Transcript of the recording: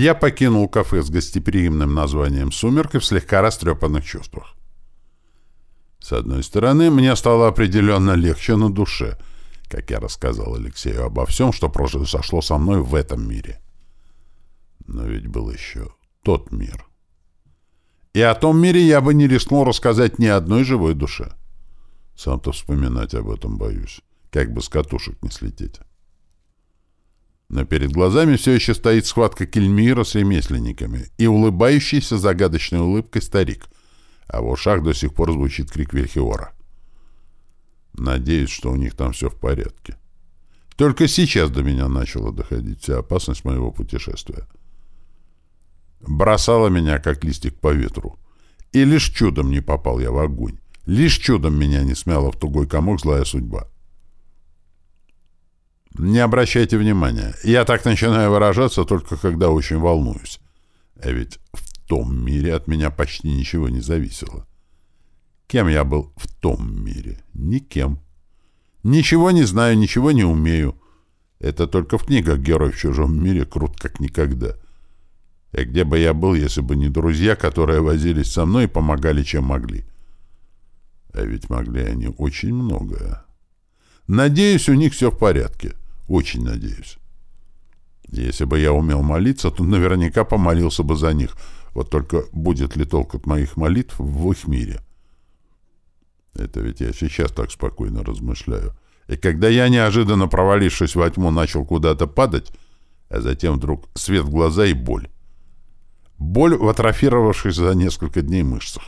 Я покинул кафе с гостеприимным названием «Сумерки» в слегка растрепанных чувствах. С одной стороны, мне стало определенно легче на душе, как я рассказал Алексею обо всем, что произошло со мной в этом мире. Но ведь был еще тот мир. И о том мире я бы не рискнул рассказать ни одной живой душе. Сам-то вспоминать об этом боюсь, как бы с катушек не слететь. Но перед глазами все еще стоит схватка Кельмира с ремесленниками и улыбающийся загадочной улыбкой старик — а в ушах до сих пор звучит крик Вельхиора. Надеюсь, что у них там все в порядке. Только сейчас до меня начала доходить вся опасность моего путешествия. Бросала меня, как листик по ветру. И лишь чудом не попал я в огонь. Лишь чудом меня не смяла в тугой комок злая судьба. Не обращайте внимания. Я так начинаю выражаться только когда очень волнуюсь. А ведь в том мире от меня почти ничего не зависело. Кем я был в том мире? Никем. Ничего не знаю, ничего не умею. Это только в книгах герой в чужом мире крут как никогда. И где бы я был, если бы не друзья, которые возились со мной и помогали, чем могли? А ведь могли они очень многое. Надеюсь, у них все в порядке. Очень надеюсь. Если бы я умел молиться, то наверняка помолился бы за них — вот только будет ли толк от моих молитв в их мире? Это ведь я сейчас так спокойно размышляю. И когда я, неожиданно провалившись во тьму, начал куда-то падать, а затем вдруг свет в глаза и боль. Боль в атрофировавшись за несколько дней мышцах.